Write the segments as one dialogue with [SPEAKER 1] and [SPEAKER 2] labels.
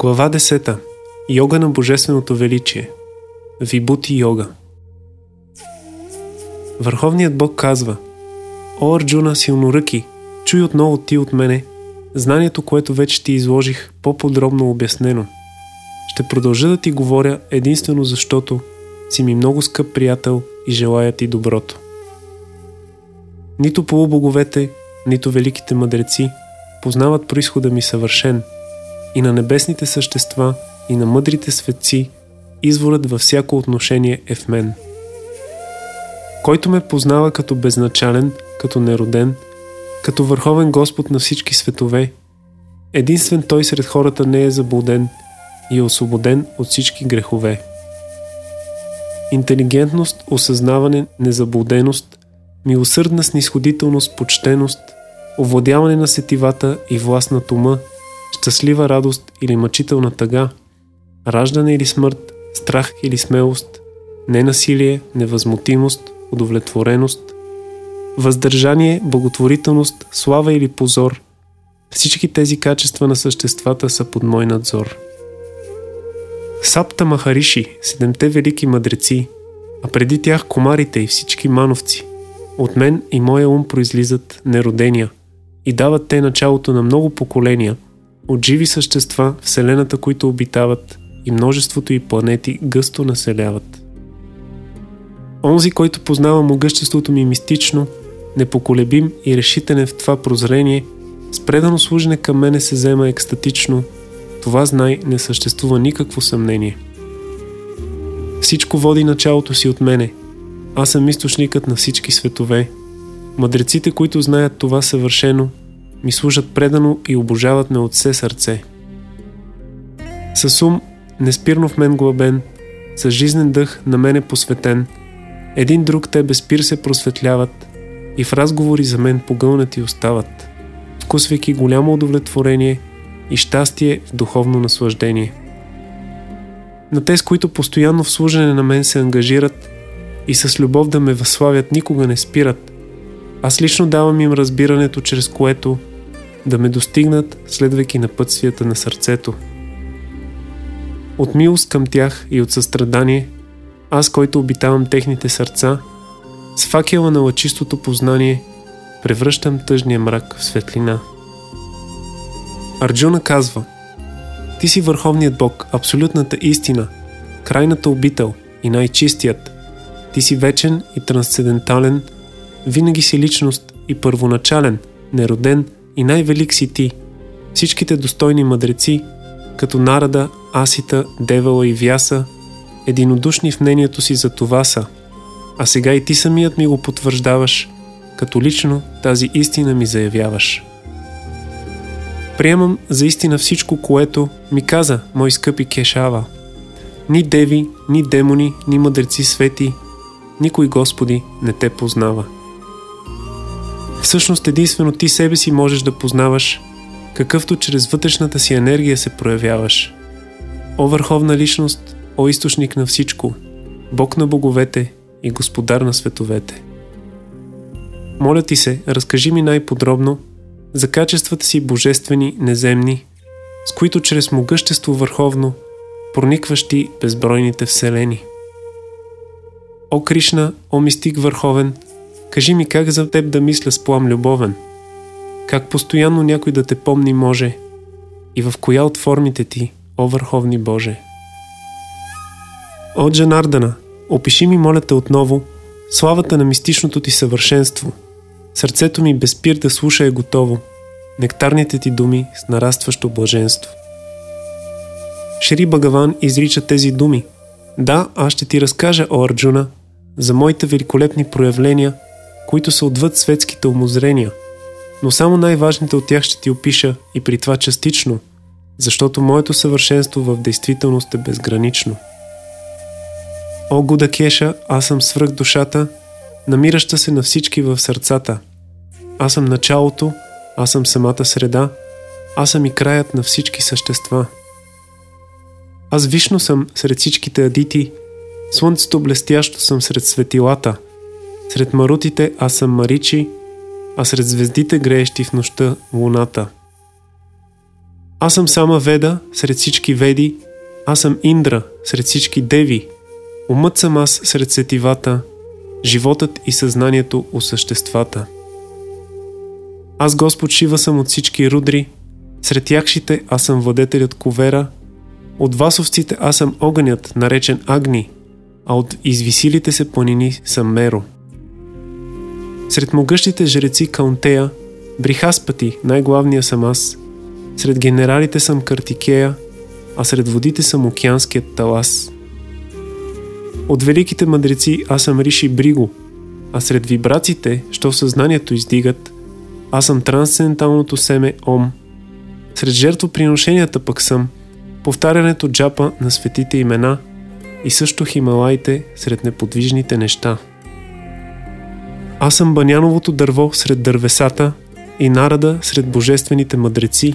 [SPEAKER 1] Глава 10. Йога на Божественото величие. Вибути йога. Върховният Бог казва О, Арджуна, силноръки, чуй отново ти от мене знанието, което вече ти изложих по-подробно обяснено. Ще продължа да ти говоря единствено защото си ми много скъп приятел и желая ти доброто. Нито полубоговете, нито великите мъдреци познават происхода ми съвършен – и на небесните същества, и на мъдрите светци, изворът във всяко отношение е в мен. Който ме познава като безначален, като нероден, като върховен Господ на всички светове, единствен Той сред хората не е заблуден и е освободен от всички грехове. Интелигентност, осъзнаване, незаблуденост, милосърдна снисходителност, почтеност, овладяване на сетивата и власт на ума – щастлива радост или мъчителна тъга, раждане или смърт, страх или смелост, ненасилие, невъзмутимост, удовлетвореност, въздържание, благотворителност, слава или позор. Всички тези качества на съществата са под мой надзор. Сапта Махариши, седемте велики мъдреци, а преди тях комарите и всички мановци. От мен и моя ум произлизат неродения и дават те началото на много поколения – от живи същества, Вселената, които обитават и множеството и планети гъсто населяват. Онзи, който познава могъществото ми мистично, непоколебим и решителен в това прозрение, с предано служене към мене се взема екстатично, това знай не съществува никакво съмнение. Всичко води началото си от мене. Аз съм източникът на всички светове. Мъдреците, които знаят това съвършено, ми служат предано и обожават ме от все сърце. С ум, неспирно в мен глабен, с жизнен дъх на мене посветен, един друг те без пир се просветляват и в разговори за мен погълнати остават, вкусвайки голямо удовлетворение и щастие в духовно наслаждение. На те, с които постоянно в служене на мен се ангажират и с любов да ме възславят, никога не спират. Аз лично давам им разбирането, чрез което да ме достигнат, следвайки на пътствията на сърцето. От милост към тях и от състрадание, аз, който обитавам техните сърца, с факела на лъчистото познание, превръщам тъжния мрак в светлина. Арджуна казва Ти си върховният Бог, абсолютната истина, крайната обител и най-чистият. Ти си вечен и трансцендентален, винаги си личност и първоначален, нероден – и най-велик си ти. Всичките достойни мъдреци, като Нарада, Асита, Девала и Вяса, единодушни в мнението си за това са. А сега и ти самият ми го потвърждаваш, като лично тази истина ми заявяваш. Приемам за истина всичко, което ми каза мой скъпи Кешава. Ни деви, ни демони, ни мъдреци свети, никой Господи не те познава. Всъщност единствено ти себе си можеш да познаваш, какъвто чрез вътрешната си енергия се проявяваш. О върховна личност, о източник на всичко, Бог на боговете и Господар на световете. Моля ти се, разкажи ми най-подробно за качествата си божествени, неземни, с които чрез могъщество върховно проникващи безбройните вселени. О Кришна, о мистик върховен – Кажи ми как за теб да мисля с плам любовен? Как постоянно някой да те помни може? И в коя от формите ти, о Върховни Боже? О Джанардана, опиши ми молята отново славата на мистичното ти съвършенство. Сърцето ми без пир да слуша е готово. Нектарните ти думи с нарастващо блаженство. Шри Багаван изрича тези думи. Да, аз ще ти разкажа, о Арджуна, за моите великолепни проявления – които са отвъд светските умозрения, но само най-важните от тях ще ти опиша и при това частично, защото моето съвършенство в действителност е безгранично. О, Гудакеша, аз съм свръх душата, намираща се на всички в сърцата. Аз съм началото, аз съм самата среда, аз съм и краят на всички същества. Аз вишно съм сред всичките адити, слънцето блестящо съм сред светилата – сред марутите аз съм Маричи, а сред звездите греещи в нощта луната. Аз съм сама Веда сред всички веди, аз съм Индра сред всички деви, умът съм аз сред сетивата, животът и съзнанието у съществата. Аз Господ Шива съм от всички рудри, сред якшите аз съм владетелят Ковера, от васовците аз съм огънят, наречен Агни, а от извисилите се планини съм Меро. Сред могъщите жреци Каунтея, Брихаспати, най-главния съм аз, сред генералите съм Картикея, а сред водите съм океанският Талас. От великите мъдреци аз съм Риши Бриго, а сред вибрациите, що съзнанието издигат, аз съм трансценденталното семе Ом. Сред жертвоприношенията пък съм повтарянето джапа на светите имена и също Хималаите сред неподвижните неща. Аз съм баняновото дърво сред дървесата и нарада сред божествените мъдреци,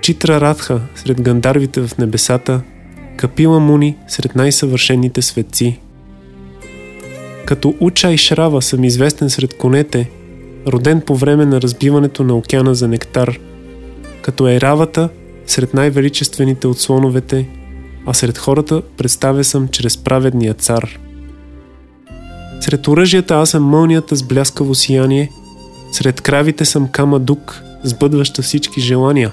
[SPEAKER 1] Читра Радха сред гандарвите в небесата, Капила Муни сред най-съвършените светци. Като Уча и Шрава съм известен сред конете, роден по време на разбиването на океана за нектар, като Еравата сред най-величествените от слоновете, а сред хората представя съм чрез праведния цар. Сред оръжията аз съм мълнията с бляскаво сияние, сред кравите съм кама дук, сбъдваща всички желания.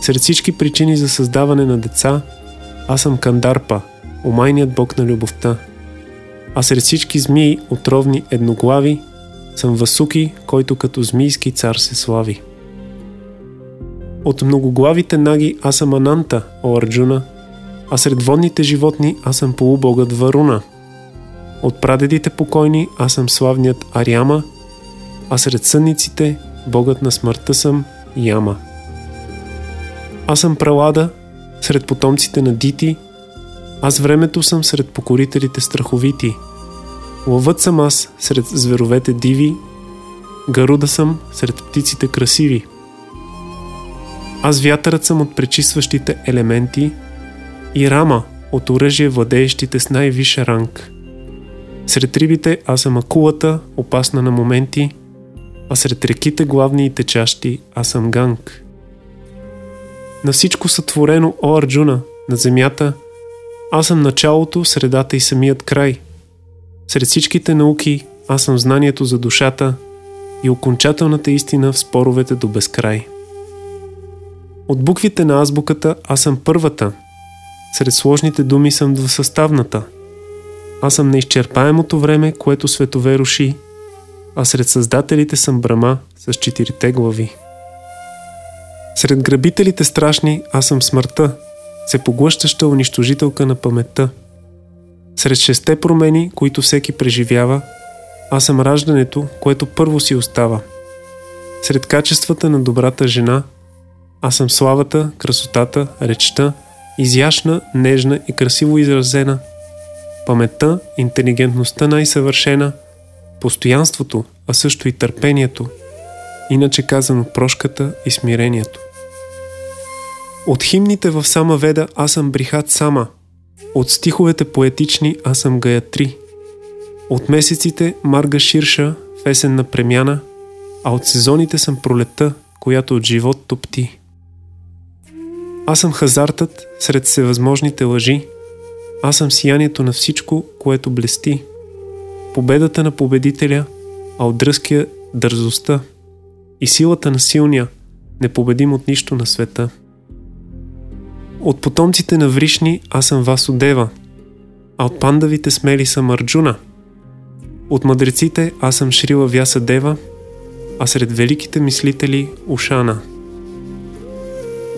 [SPEAKER 1] Сред всички причини за създаване на деца, аз съм Кандарпа, омайният бог на любовта. А сред всички змии, отровни едноглави, съм Васуки, който като змийски цар се слави. От многоглавите наги аз съм Ананта, о Арджуна, а сред водните животни аз съм полубогът Варуна. От прадедите покойни аз съм славният Аряма, а сред сънниците богът на смъртта съм Яма. Аз съм Пралада, сред потомците на Дити, аз времето съм сред покорителите страховити. Лъвът съм аз сред зверовете диви, гаруда съм сред птиците красиви. Аз вятърът съм от пречистващите елементи и рама от оръжие владеещите с най-висш ранг. Сред рибите аз съм акулата, опасна на моменти, а сред реките главни и течащи аз съм ганг. На всичко сътворено, о Арджуна, на земята, аз съм началото, средата и самият край. Сред всичките науки, аз съм знанието за душата и окончателната истина в споровете до безкрай. От буквите на азбуката аз съм първата. Сред сложните думи съм двусъставната. Аз съм неизчерпаемото време, което светове руши, а сред създателите съм брама с четирите глави. Сред грабителите страшни аз съм смъртта, се поглъщаща унищожителка на паметта. Сред шесте промени, които всеки преживява, аз съм раждането, което първо си остава. Сред качествата на добрата жена, аз съм славата, красотата, речта, изящна, нежна и красиво изразена, паметта, интелигентността най-съвършена, постоянството, а също и търпението, иначе казано прошката и смирението. От химните в Сама Веда аз съм Брихат Сама. От стиховете поетични аз съм Гаятри. От месеците Марга Ширша в есенна премяна, а от сезоните съм пролета, която от живот топти. Аз съм хазартът сред всевъзможните лъжи. Аз съм сиянието на всичко, което блести. Победата на победителя, а от дръзкия дързостта. И силата на силния, непобедим от нищо на света. От потомците на Вришни аз съм Васудева, а от пандавите смели съм Арджуна. От мъдреците аз съм Шрила Вяса Дева, а сред великите мислители Ушана.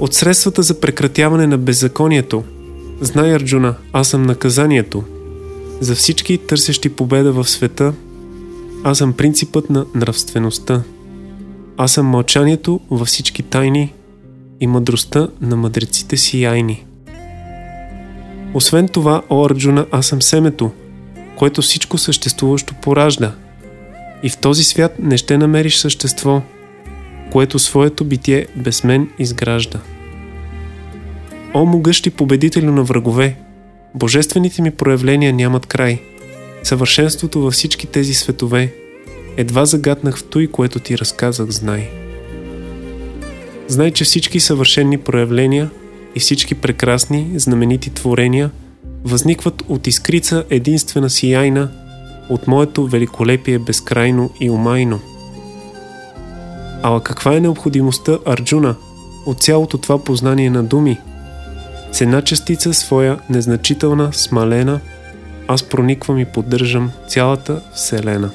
[SPEAKER 1] От средствата за прекратяване на беззаконието, знай Арджуна, аз съм наказанието. За всички търсещи победа в света, аз съм принципът на нравствеността. Аз съм мълчанието във всички тайни – и мъдростта на мъдреците си яйни. Освен това, о Арджуна, аз съм семето, което всичко съществуващо поражда. И в този свят не ще намериш същество, което своето битие без мен изгражда. О могъщи победителю на врагове, божествените ми проявления нямат край. Съвършенството във всички тези светове едва загатнах в той, което ти разказах, знай. Знай, че всички съвършени проявления и всички прекрасни, знаменити творения възникват от искрица единствена сияйна, от моето великолепие безкрайно и умайно. Ала каква е необходимостта Арджуна от цялото това познание на думи? С една частица своя незначителна, смалена, аз прониквам и поддържам цялата Вселена.